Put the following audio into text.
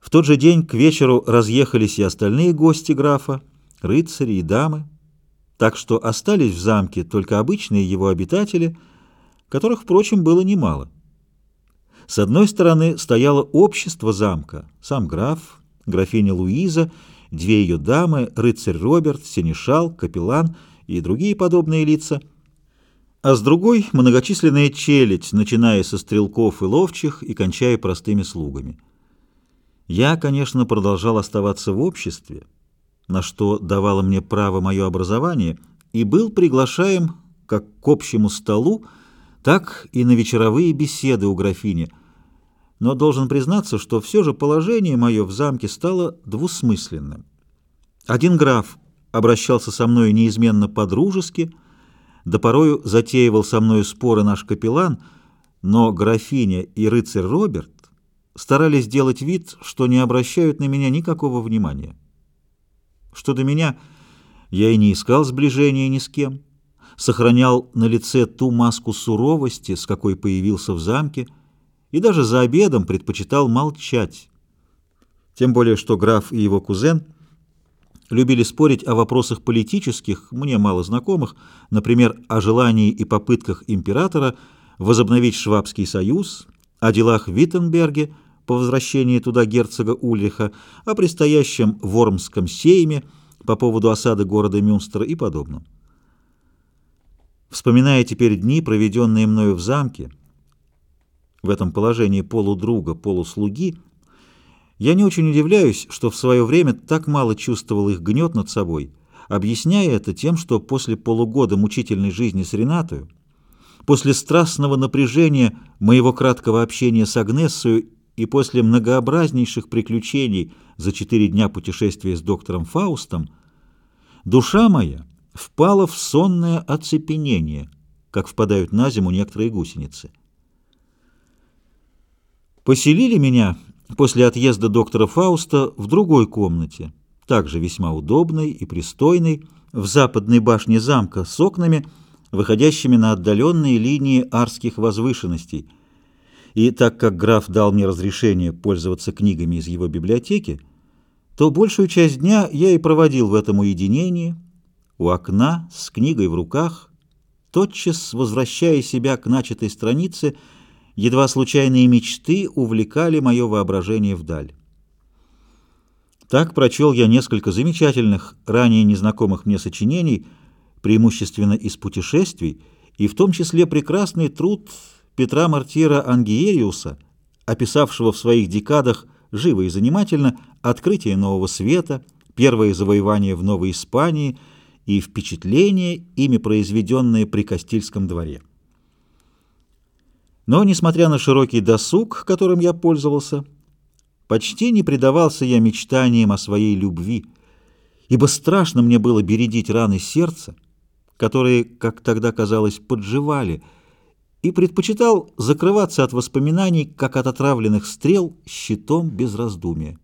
В тот же день к вечеру разъехались и остальные гости графа, рыцари и дамы, так что остались в замке только обычные его обитатели, которых, впрочем, было немало. С одной стороны стояло общество замка, сам граф, графиня Луиза, две ее дамы, рыцарь Роберт, сенешал, капеллан и другие подобные лица, а с другой — многочисленная челядь, начиная со стрелков и ловчих и кончая простыми слугами. Я, конечно, продолжал оставаться в обществе, на что давало мне право мое образование, и был приглашаем как к общему столу, так и на вечеровые беседы у графини. Но должен признаться, что все же положение мое в замке стало двусмысленным. Один граф обращался со мной неизменно по-дружески, да порою затеивал со мною споры наш капеллан, но графиня и рыцарь Роберт старались сделать вид, что не обращают на меня никакого внимания. Что до меня, я и не искал сближения ни с кем, сохранял на лице ту маску суровости, с какой появился в замке, и даже за обедом предпочитал молчать. Тем более, что граф и его кузен любили спорить о вопросах политических, мне мало знакомых, например, о желании и попытках императора возобновить Швабский союз, о делах в Виттенберге по возвращении туда герцога Ульриха, о предстоящем Вормском сейме по поводу осады города Мюнстера и подобном. Вспоминая теперь дни, проведенные мною в замке, в этом положении полудруга, полуслуги, я не очень удивляюсь, что в свое время так мало чувствовал их гнет над собой, объясняя это тем, что после полугода мучительной жизни с Ренатою После страстного напряжения моего краткого общения с Агнессою и после многообразнейших приключений за четыре дня путешествия с доктором Фаустом, душа моя впала в сонное оцепенение, как впадают на зиму некоторые гусеницы. Поселили меня после отъезда доктора Фауста в другой комнате, также весьма удобной и пристойной, в западной башне замка с окнами, выходящими на отдаленные линии арских возвышенностей. И так как граф дал мне разрешение пользоваться книгами из его библиотеки, то большую часть дня я и проводил в этом уединении, у окна, с книгой в руках, тотчас возвращая себя к начатой странице, едва случайные мечты увлекали мое воображение вдаль. Так прочел я несколько замечательных, ранее незнакомых мне сочинений — преимущественно из путешествий, и в том числе прекрасный труд Петра Мартира Ангиериуса, описавшего в своих декадах живо и занимательно открытие нового света, первое завоевание в Новой Испании и впечатление, ими произведенное при Кастильском дворе. Но, несмотря на широкий досуг, которым я пользовался, почти не предавался я мечтаниям о своей любви, ибо страшно мне было бередить раны сердца, которые, как тогда казалось, подживали, и предпочитал закрываться от воспоминаний, как от отравленных стрел, щитом без раздумия.